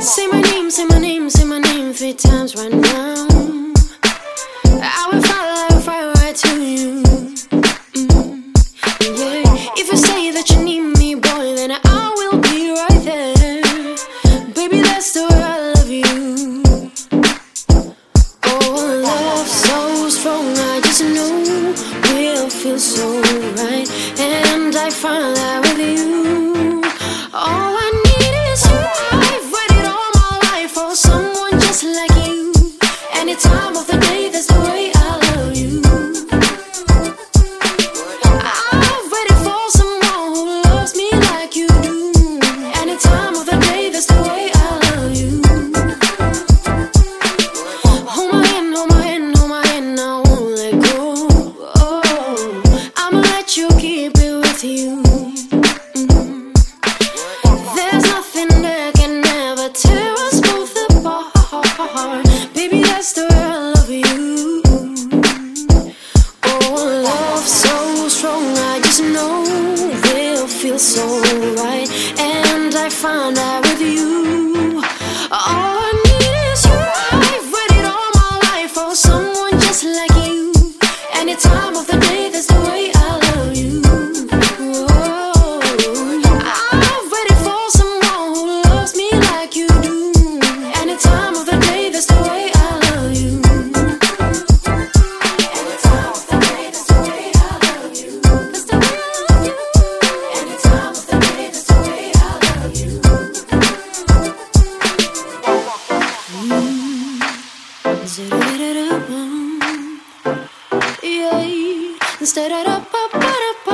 Say my name, say my name, say my name three times right now. to know will feel so right, and I find that with you. Oh. so right, and I find out with you. Oh. Mm. Instead of